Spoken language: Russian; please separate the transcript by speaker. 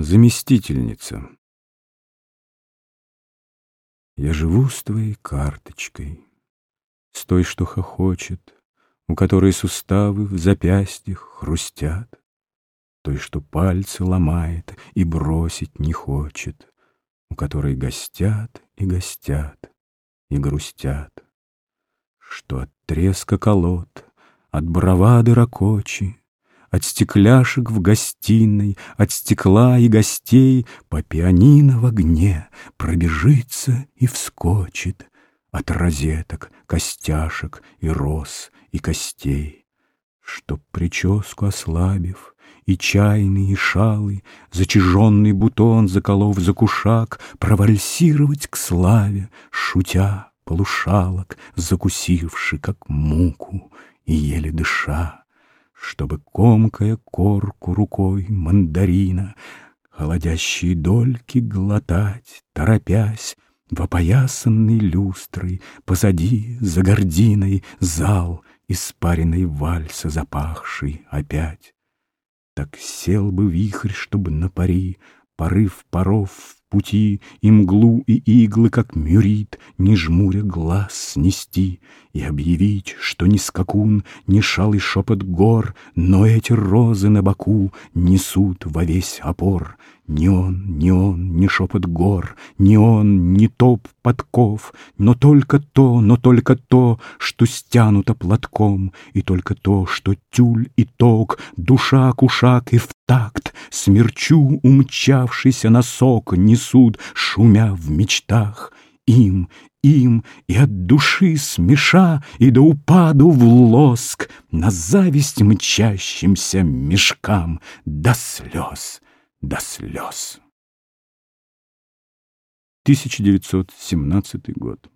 Speaker 1: Заместительница. Я живу с твоей карточкой, С той, что хохочет, У которой суставы в запястьях хрустят, Той, что пальцы ломает И бросить не хочет, У которой гостят и гостят И грустят, Что от треска колод, От бравады ракочи, от стекляшек в гостиной, От стекла и гостей По пианино в огне Пробежится и вскочит От розеток, костяшек и роз и костей. Чтоб прическу ослабив, и чайный, и шалый, Зачаженный бутон, заколов за кушак, Провальсировать к славе, шутя полушалок, Закусивши, как муку, и еле дыша чтобы, комкая корку рукой мандарина, Холодящие дольки глотать, торопясь, В опоясанной люстрой, позади, за гординой, Зал, испаренный вальса запахший опять. Так сел бы вихрь, чтобы на пари, Порыв паров пути и мглу, и иглы, как мюрит, не жмуря глаз снести и объявить, что ни скакун, ни шалый шепот гор, но эти розы на боку несут во весь опор. Ни он, ни он, ни шепот гор, ни он, ни топ подков, но только то, но только то, что стянуто платком, и только то, что тюль и ток, душа кушак и в такт, смерчу умчавшийся носок несут, шумя в мечтах. Им, им и от души смеша и до упаду в лоск на зависть мчащимся мешкам до слез до слез. 1917 год.